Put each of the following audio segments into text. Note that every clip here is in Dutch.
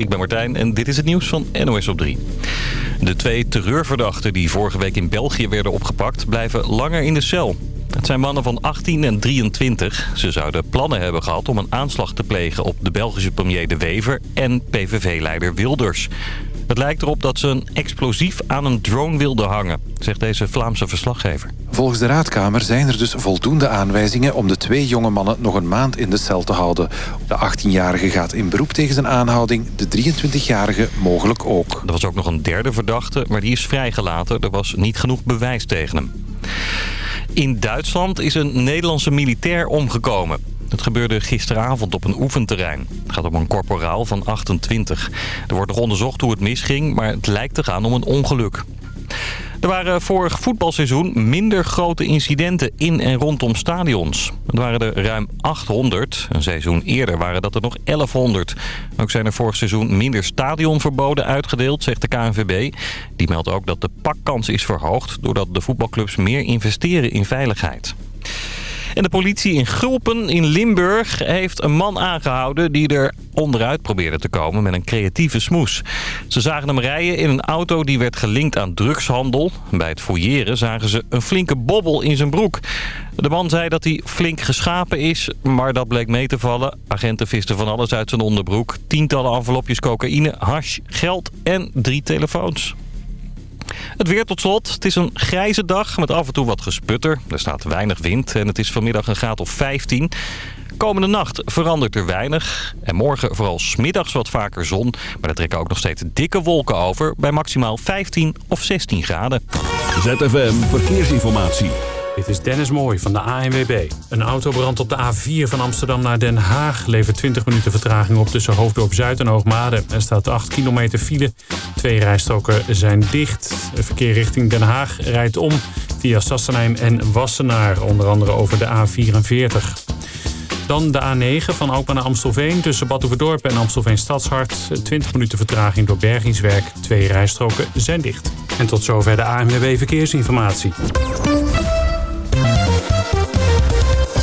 ik ben Martijn en dit is het nieuws van NOS op 3. De twee terreurverdachten die vorige week in België werden opgepakt... blijven langer in de cel. Het zijn mannen van 18 en 23. Ze zouden plannen hebben gehad om een aanslag te plegen op de Belgische premier De Wever en PVV-leider Wilders. Het lijkt erop dat ze een explosief aan een drone wilden hangen, zegt deze Vlaamse verslaggever. Volgens de raadkamer zijn er dus voldoende aanwijzingen om de twee jonge mannen nog een maand in de cel te houden. De 18-jarige gaat in beroep tegen zijn aanhouding, de 23-jarige mogelijk ook. Er was ook nog een derde verdachte, maar die is vrijgelaten. Er was niet genoeg bewijs tegen hem. In Duitsland is een Nederlandse militair omgekomen. Het gebeurde gisteravond op een oefenterrein. Het gaat om een korporaal van 28. Er wordt nog onderzocht hoe het misging, maar het lijkt te gaan om een ongeluk. Er waren vorig voetbalseizoen minder grote incidenten in en rondom stadions. Het waren er ruim 800. Een seizoen eerder waren dat er nog 1100. Ook zijn er vorig seizoen minder stadionverboden uitgedeeld, zegt de KNVB. Die meldt ook dat de pakkans is verhoogd... doordat de voetbalclubs meer investeren in veiligheid. En de politie in Gulpen in Limburg heeft een man aangehouden... die er onderuit probeerde te komen met een creatieve smoes. Ze zagen hem rijden in een auto die werd gelinkt aan drugshandel. Bij het fouilleren zagen ze een flinke bobbel in zijn broek. De man zei dat hij flink geschapen is, maar dat bleek mee te vallen. Agenten visten van alles uit zijn onderbroek. Tientallen envelopjes cocaïne, hash, geld en drie telefoons. Het weer tot slot. Het is een grijze dag met af en toe wat gesputter. Er staat weinig wind en het is vanmiddag een graad of 15. Komende nacht verandert er weinig. En morgen vooral smiddags wat vaker zon. Maar er trekken ook nog steeds dikke wolken over. Bij maximaal 15 of 16 graden. ZFM Verkeersinformatie. Dit is Dennis Mooij van de ANWB. Een autobrand op de A4 van Amsterdam naar Den Haag... levert 20 minuten vertraging op tussen Hoofddorp Zuid en Hoogmade. Er staat 8 kilometer file. Twee rijstroken zijn dicht. Verkeer richting Den Haag rijdt om via Sassenheim en Wassenaar. Onder andere over de A44. Dan de A9 van Alkmaar naar Amstelveen tussen Badhoevedorp en Amstelveen Stadshart. 20 minuten vertraging door bergingswerk. Twee rijstroken zijn dicht. En tot zover de ANWB Verkeersinformatie.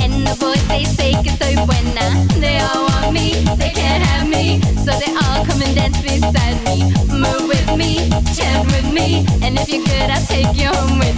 And the voice they speak is so buena. They all want me, they can't have me. So they all come and dance beside me. Move with me, champ with me. And if you're good, I'll take you home with me.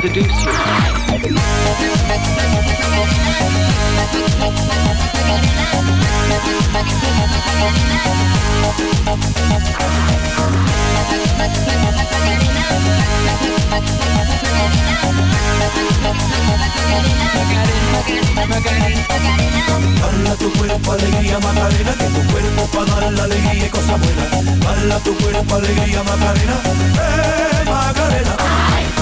Seduce you. Tu cuerpo, alegría Macarena, tu cuerpo para la alegría tu cuerpo, alegría Macarena, eh Macarena.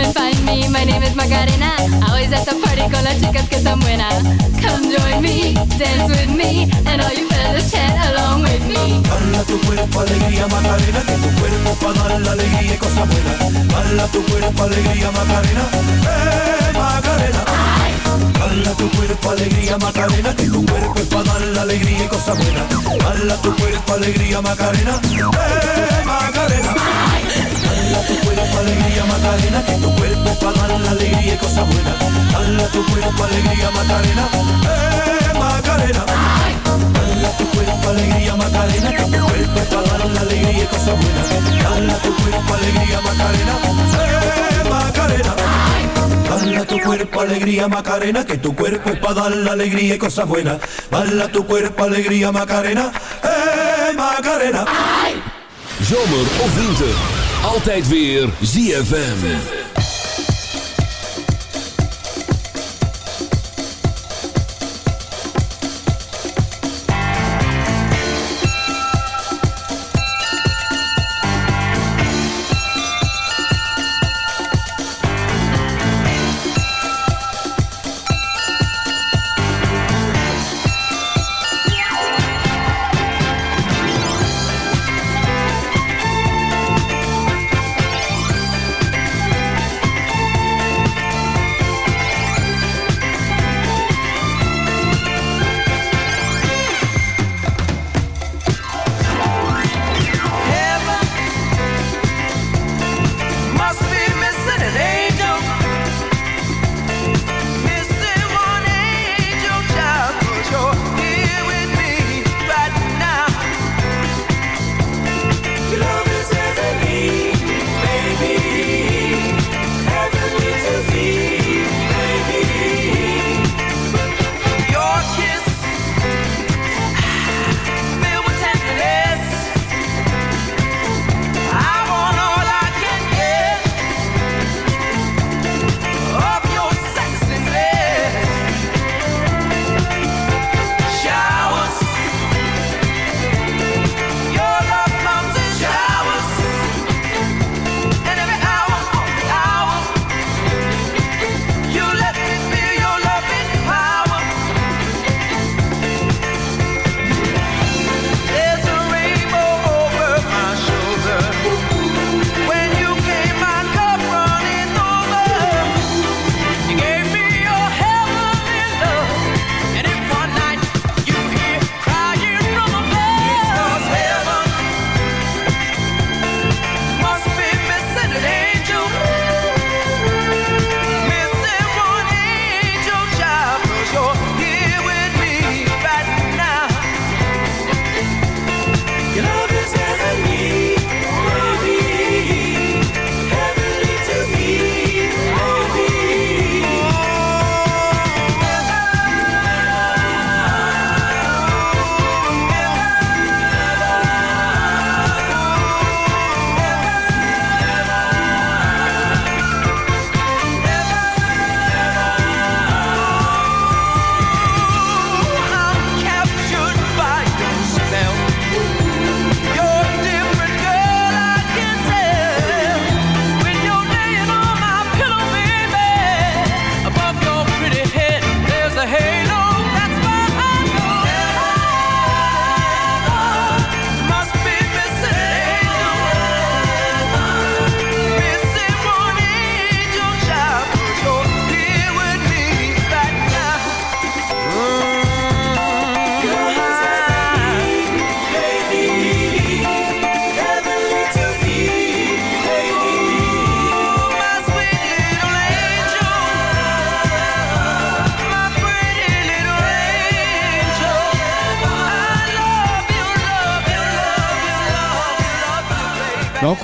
Come and find me, my name is Macarena. Always at the party con las chicas que están buenas. Come join me, dance with me, and all you fellas chat along with me. Bala tu cuerpo, alegría Macarena, que tu cuerpo para dar la alegría y cosas buenas. Bala tu cuerpo, alegría Macarena, eh Macarena. Bala tu cuerpo, alegría Macarena, que tu cuerpo es para dar la alegría y cosas buenas. Bala tu cuerpo, alegría Macarena, eh Macarena. Bala tu cuerpo, alegría Macarena, que tu cuerpo para dar la alegría y cosas buenas. Bala tu cuerpo, alegría Macarena, eh Macarena. Bala tu cuerpo, alegría Macarena, que tu cuerpo para dar la alegría y cosas buenas. Bala tu cuerpo, alegría Macarena, eh Macarena. Bala tu cuerpo, alegría Macarena, que tu cuerpo es para dar la alegría y cosas buenas. Bala tu cuerpo, alegría Macarena, eh Macarena. Zomer of winter, altijd weer ZFM.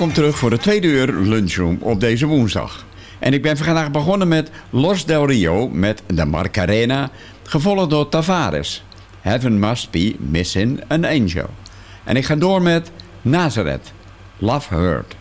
Welkom terug voor de tweede uur lunchroom op deze woensdag. En ik ben vandaag begonnen met Los Del Rio met de Marcarena, gevolgd door Tavares. Heaven Must Be Missing an Angel. En ik ga door met Nazareth, Love Hurt.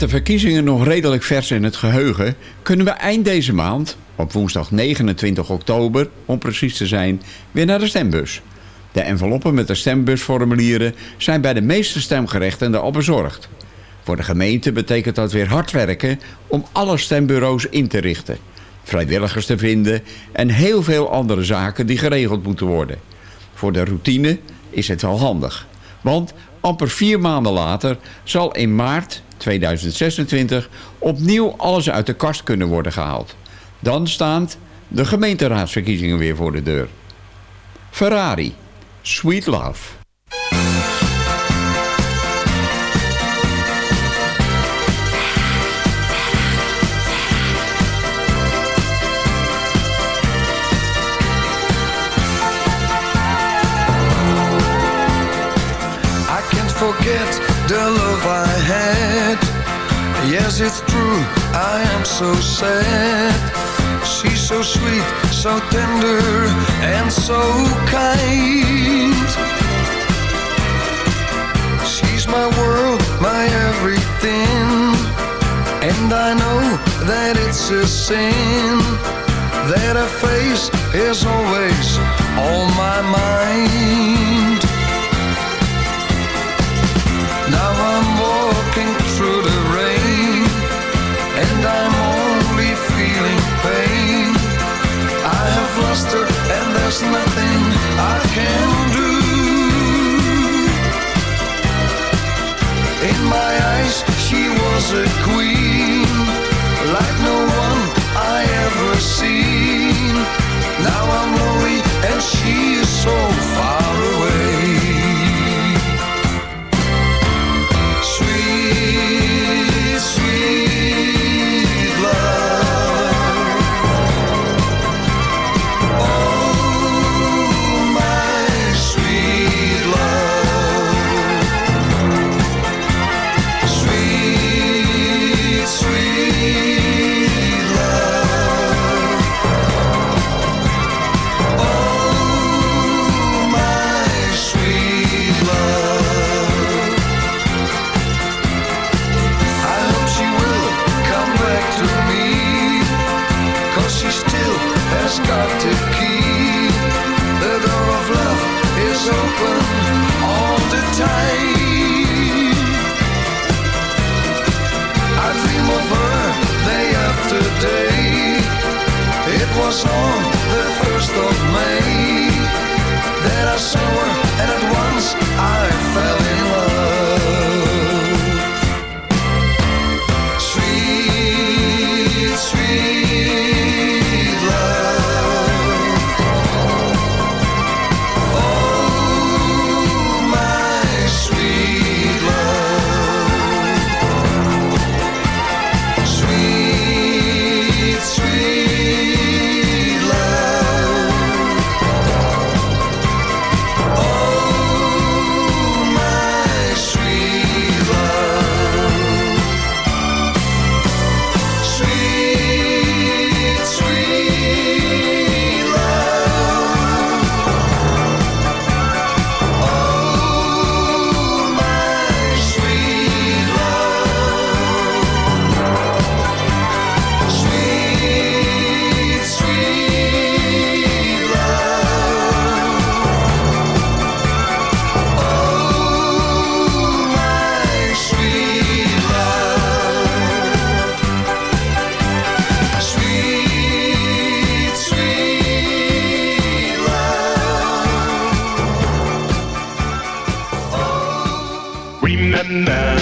Met de verkiezingen nog redelijk vers in het geheugen... kunnen we eind deze maand, op woensdag 29 oktober om precies te zijn... weer naar de stembus. De enveloppen met de stembusformulieren zijn bij de meeste stemgerechtigden al bezorgd. Voor de gemeente betekent dat weer hard werken om alle stembureaus in te richten. Vrijwilligers te vinden en heel veel andere zaken die geregeld moeten worden. Voor de routine is het wel handig. Want amper vier maanden later zal in maart 2026 opnieuw alles uit de kast kunnen worden gehaald. Dan staan de gemeenteraadsverkiezingen weer voor de deur. Ferrari, Sweet Love. Yes, it's true, I am so sad. She's so sweet, so tender, and so kind. She's my world, my everything. And I know that it's a sin that her face is always on my mind. And there's nothing I can do. In my eyes, she was a queen, like no one I ever seen. Now I'm lonely, and she is so far away.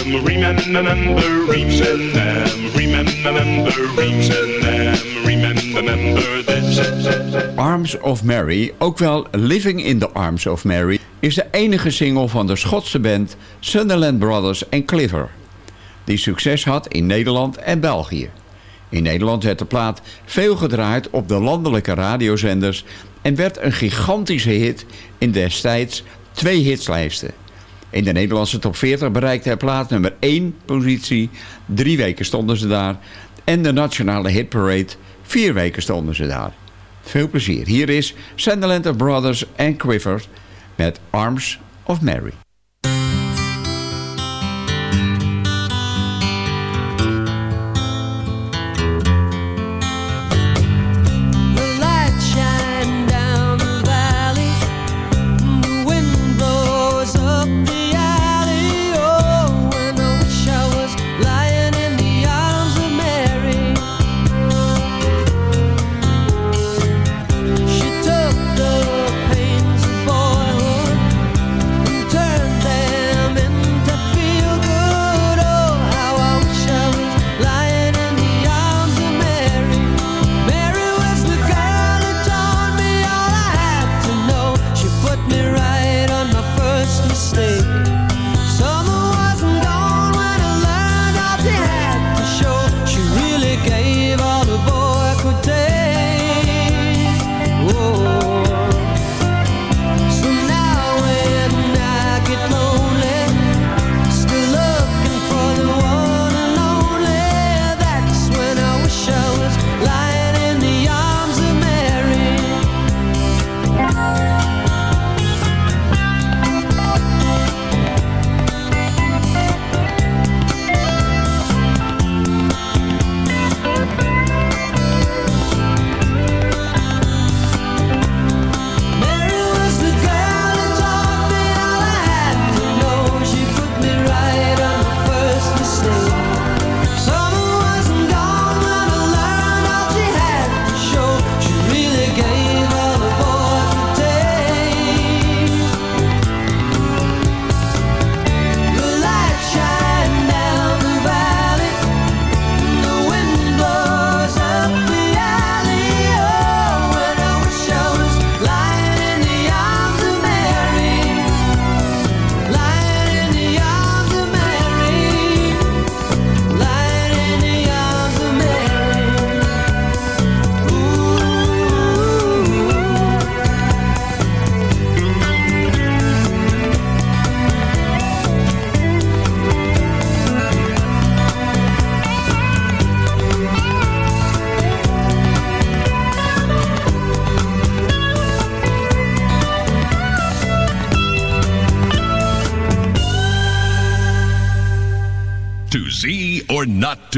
Remember, remember, remember, remember, remember, this. Arms of Mary, ook wel Living in the Arms of Mary... is de enige single van de Schotse band Sunderland Brothers en Cliver... die succes had in Nederland en België. In Nederland werd de plaat veel gedraaid op de landelijke radiozenders... en werd een gigantische hit in destijds twee hitslijsten. In de Nederlandse top 40 bereikte hij plaat nummer 1 positie. Drie weken stonden ze daar. En de nationale hitparade, vier weken stonden ze daar. Veel plezier. Hier is Sunderland of Brothers en Quiver met Arms of Mary.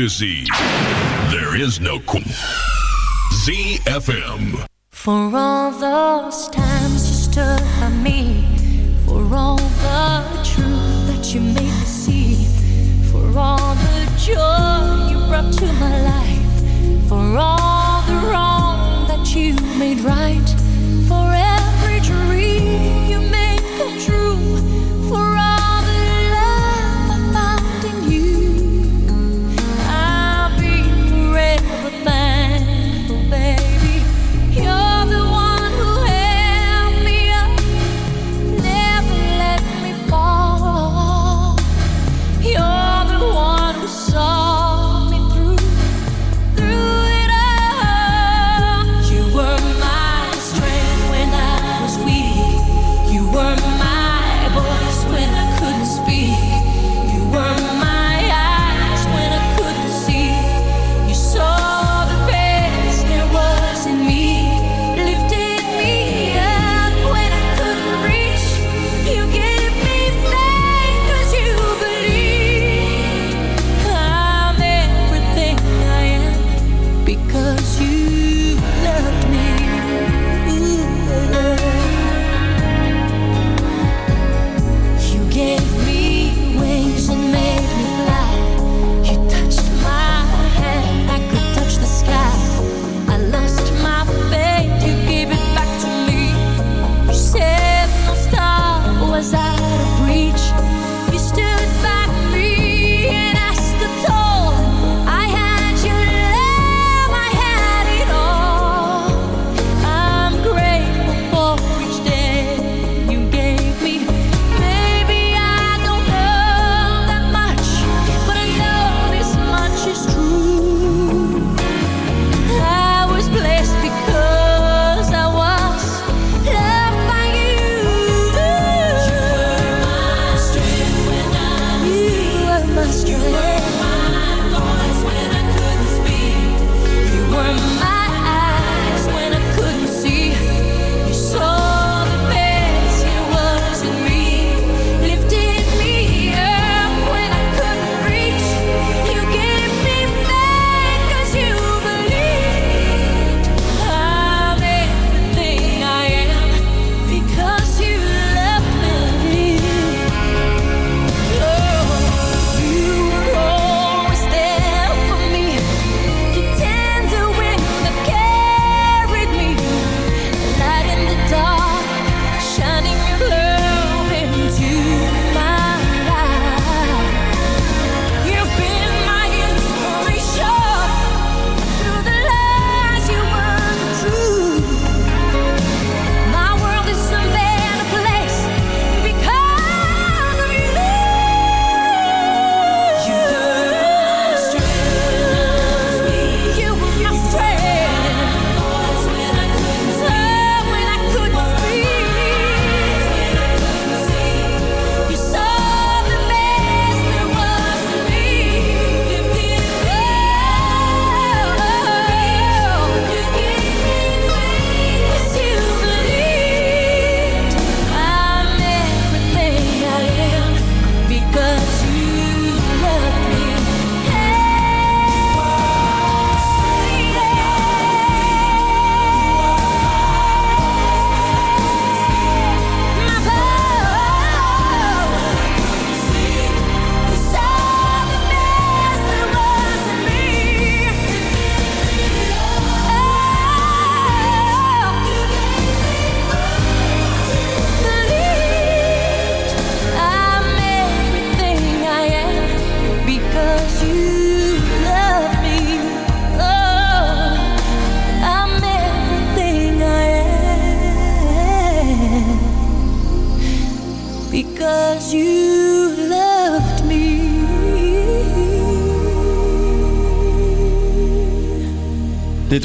to Z. There is no ZFM. For all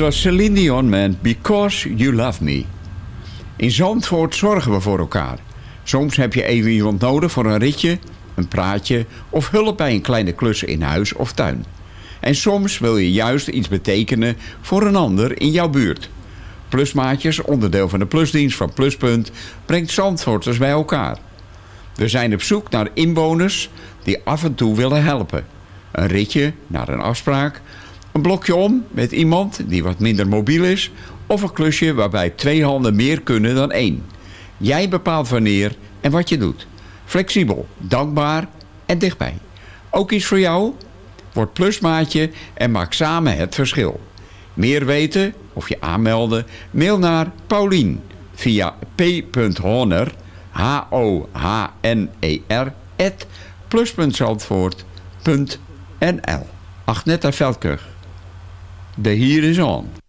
was Celine Dion Because You Love Me. In Zandvoort zorgen we voor elkaar. Soms heb je even iemand nodig voor een ritje, een praatje... of hulp bij een kleine klus in huis of tuin. En soms wil je juist iets betekenen voor een ander in jouw buurt. Plusmaatjes, onderdeel van de plusdienst van Pluspunt... brengt Zandvoorters bij elkaar. We zijn op zoek naar inwoners die af en toe willen helpen. Een ritje naar een afspraak een blokje om met iemand die wat minder mobiel is... of een klusje waarbij twee handen meer kunnen dan één. Jij bepaalt wanneer en wat je doet. Flexibel, dankbaar en dichtbij. Ook iets voor jou? Word plusmaatje en maak samen het verschil. Meer weten of je aanmelden? Mail naar Paulien via p.honer, h-o-h-n-e-r, at plus.zandvoort.nl. Agneta Veldkug de hier is on.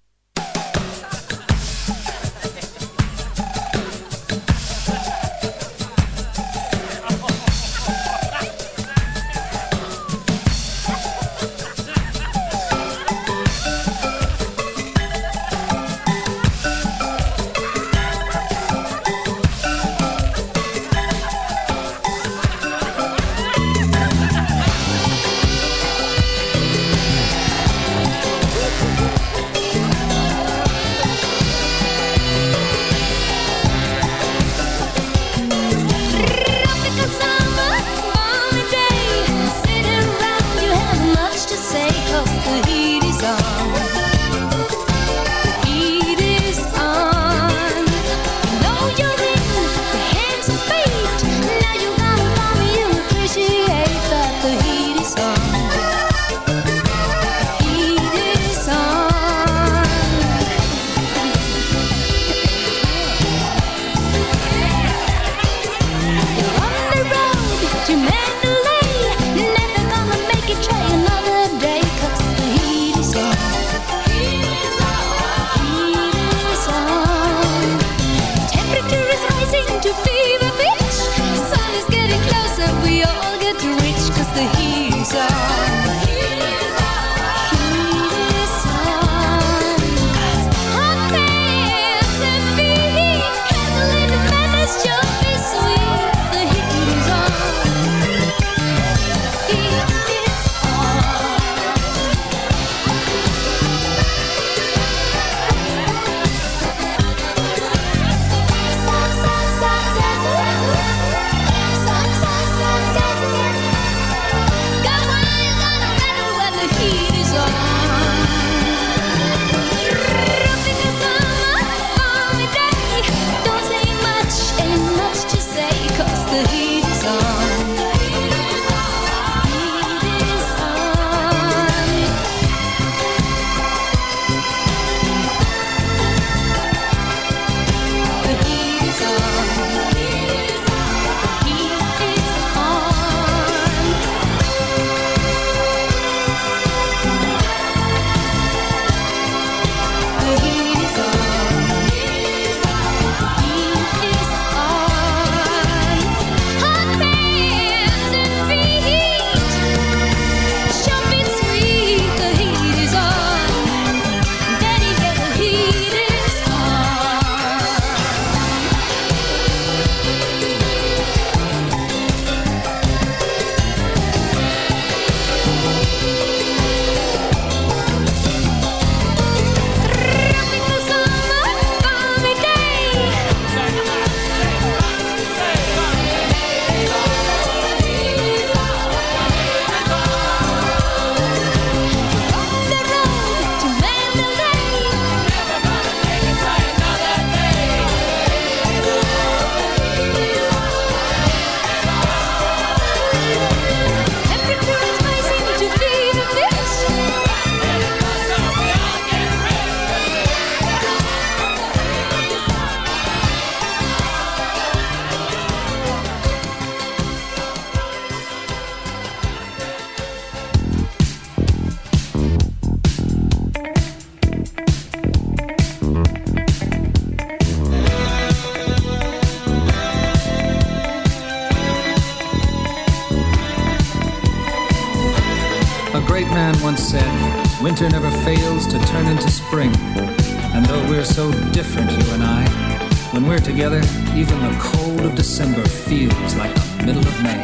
together, even the cold of December feels like the middle of May.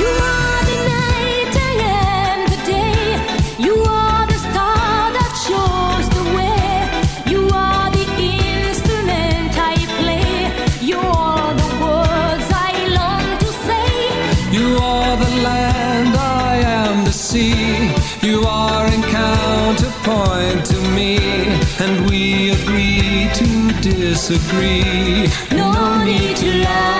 You are disagree. No need to lie.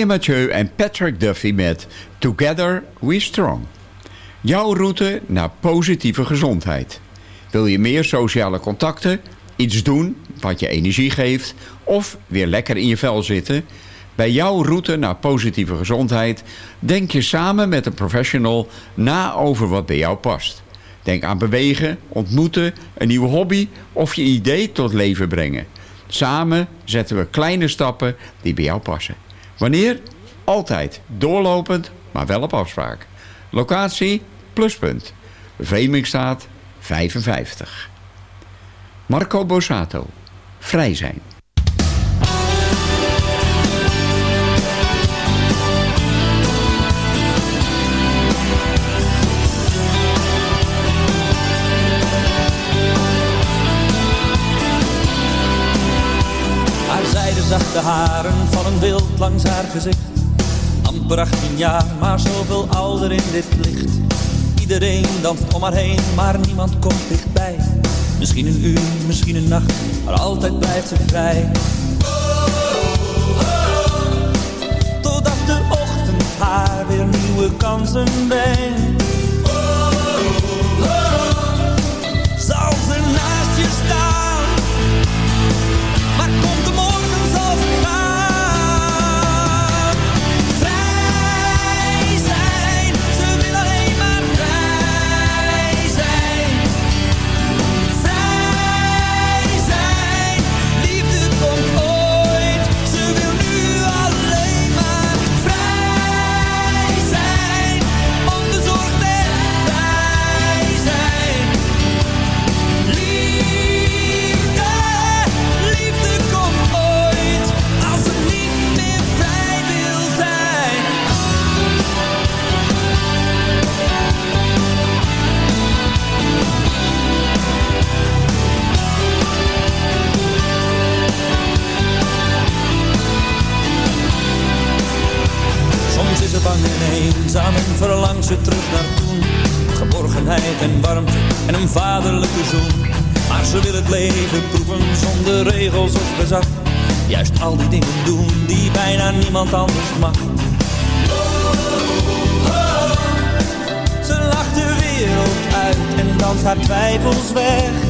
Mireille Mathieu en Patrick Duffy met Together We Strong. Jouw route naar positieve gezondheid. Wil je meer sociale contacten, iets doen wat je energie geeft... of weer lekker in je vel zitten... Bij jouw route naar positieve gezondheid denk je samen met een professional na over wat bij jou past. Denk aan bewegen, ontmoeten, een nieuwe hobby of je idee tot leven brengen. Samen zetten we kleine stappen die bij jou passen. Wanneer? Altijd. Doorlopend, maar wel op afspraak. Locatie? Pluspunt. Vemingstaat 55. Marco Bosato. Vrij zijn. De haren vallen wild langs haar gezicht. Amper 18 jaar, maar zoveel ouder in dit licht. Iedereen danst om haar heen, maar niemand komt dichtbij. Misschien een uur, misschien een nacht, maar altijd blijft ze vrij. Totdat de ochtend haar weer nieuwe kansen brengt en warmte en een vaderlijke zoen. Maar ze wil het leven proeven zonder regels of gezag. Juist al die dingen doen die bijna niemand anders mag. Ze lacht de wereld uit en danst haar twijfels weg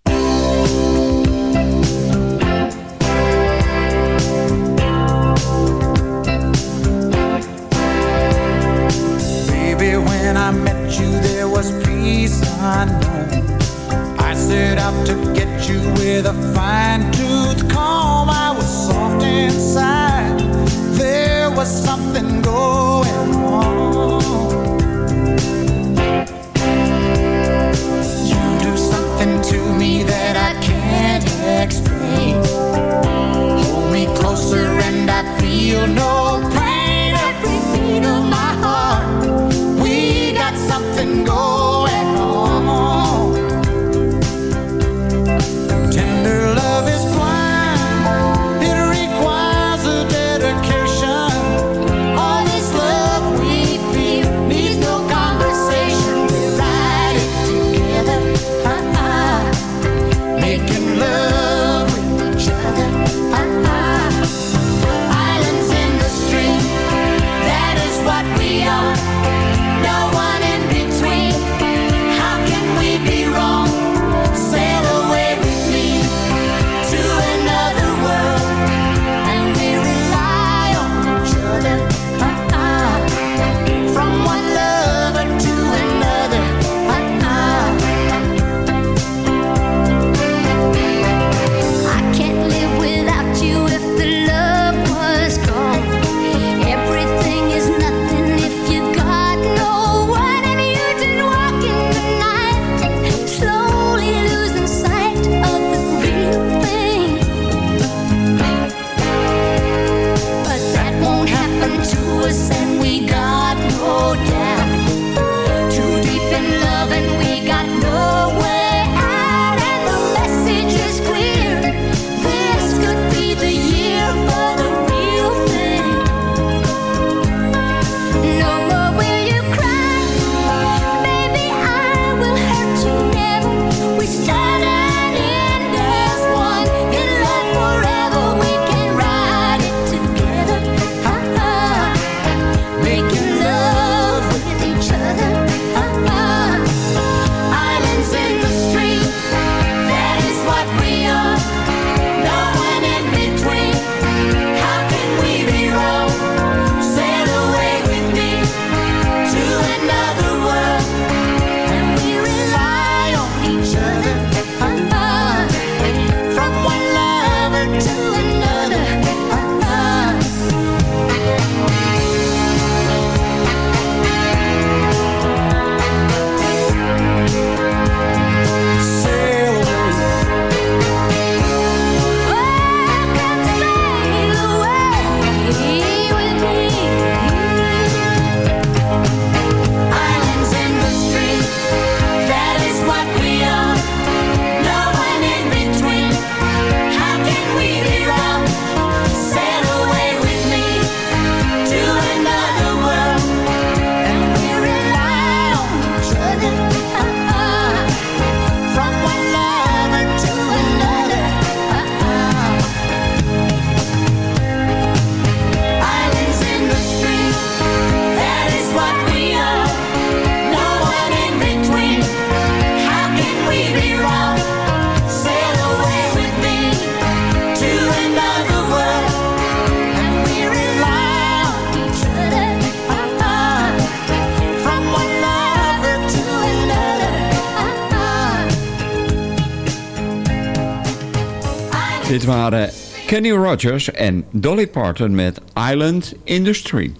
Kenny Rogers en Dolly Parton met Island in the Stream.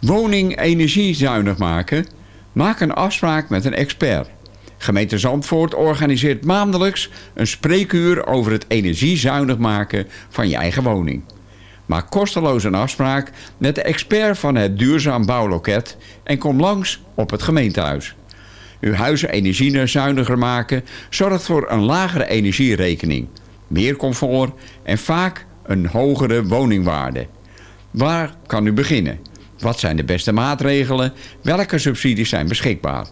Woning energiezuinig maken? Maak een afspraak met een expert. Gemeente Zandvoort organiseert maandelijks een spreekuur over het energiezuinig maken van je eigen woning. Maak kosteloos een afspraak met de expert van het Duurzaam Bouwloket en kom langs op het gemeentehuis. Uw huis energiezuiniger maken zorgt voor een lagere energierekening, meer comfort en vaak een hogere woningwaarde. Waar kan u beginnen? Wat zijn de beste maatregelen? Welke subsidies zijn beschikbaar?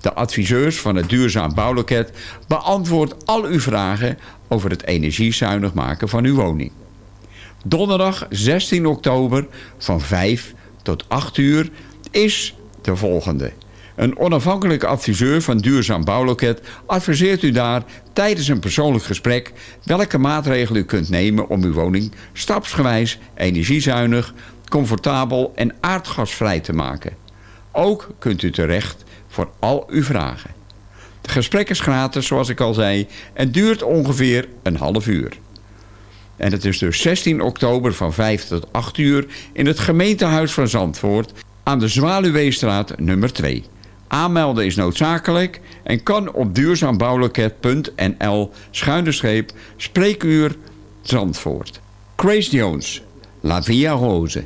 De adviseurs van het Duurzaam Bouwloket beantwoordt al uw vragen over het energiezuinig maken van uw woning. Donderdag 16 oktober van 5 tot 8 uur is de volgende. Een onafhankelijke adviseur van Duurzaam Bouwloket adviseert u daar tijdens een persoonlijk gesprek welke maatregelen u kunt nemen om uw woning stapsgewijs energiezuinig, comfortabel en aardgasvrij te maken. Ook kunt u terecht voor al uw vragen. Het gesprek is gratis, zoals ik al zei, en duurt ongeveer een half uur. En het is dus 16 oktober van 5 tot 8 uur in het gemeentehuis van Zandvoort aan de Zwaluweestraat nummer 2. Aanmelden is noodzakelijk en kan op duurzaambouwloket.nl schuine scheep spreekuur Zandvoort. Grace Jones, La Via Rose.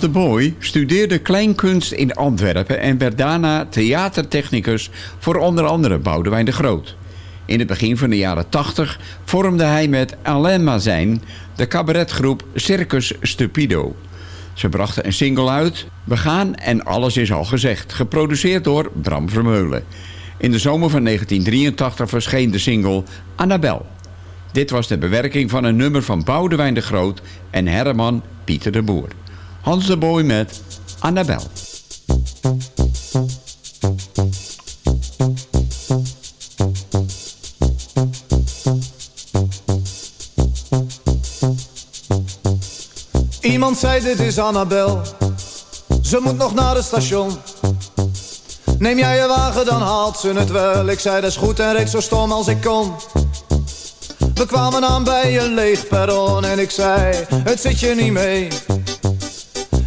De Boy studeerde kleinkunst in Antwerpen en werd daarna theatertechnicus voor onder andere Boudewijn de Groot. In het begin van de jaren 80 vormde hij met Alain Mazijn de cabaretgroep Circus Stupido. Ze brachten een single uit, We gaan en alles is al gezegd, geproduceerd door Bram Vermeulen. In de zomer van 1983 verscheen de single Annabel. Dit was de bewerking van een nummer van Boudewijn de Groot en Herman Pieter de Boer. Hans de Boy met Annabel. Iemand zei dit is Annabel. Ze moet nog naar het station. Neem jij je wagen dan haalt ze het wel. Ik zei dat is goed en reed zo stom als ik kon We kwamen aan bij een leeg perron En ik zei het zit je niet mee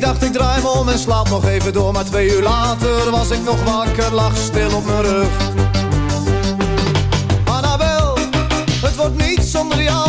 Ik dacht, ik draai me om en slaap nog even door. Maar twee uur later was ik nog wakker, lag stil op mijn rug. Annabel, het wordt niet zonder jou,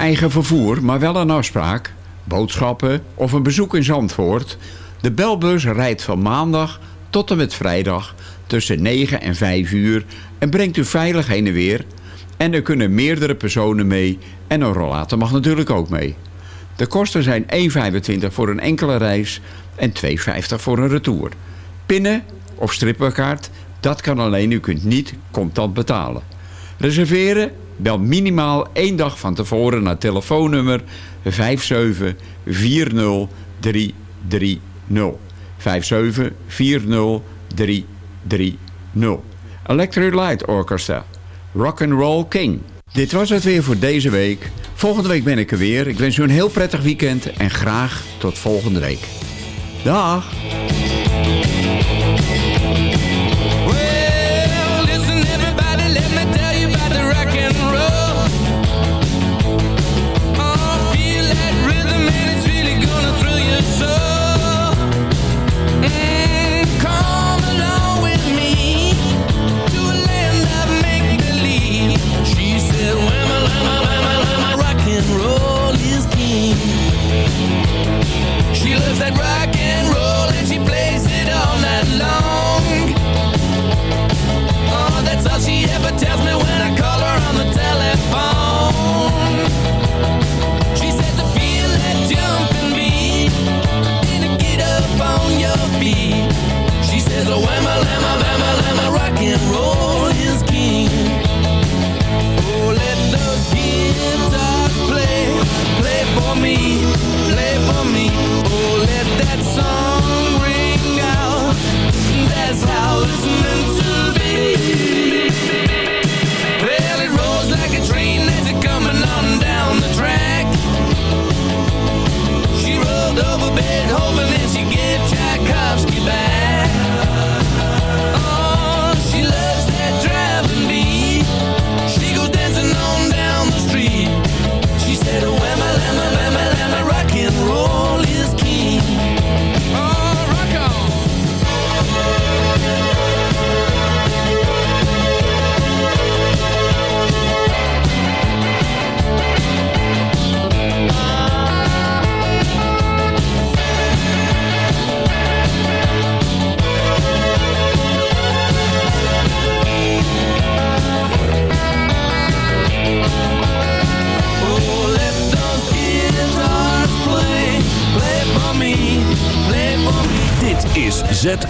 eigen vervoer, maar wel een afspraak, boodschappen of een bezoek in Zandvoort. De belbus rijdt van maandag tot en met vrijdag tussen 9 en 5 uur en brengt u veilig heen en weer. En er kunnen meerdere personen mee en een rollator mag natuurlijk ook mee. De kosten zijn 1,25 voor een enkele reis en 2,50 voor een retour. Pinnen of strippenkaart, dat kan alleen, u kunt niet contant betalen. Reserveren? Bel minimaal één dag van tevoren naar telefoonnummer 5740330. 5740330. Electric Light Orchestra. Rock and Roll King. Dit was het weer voor deze week. Volgende week ben ik er weer. Ik wens u een heel prettig weekend en graag tot volgende week. Dag!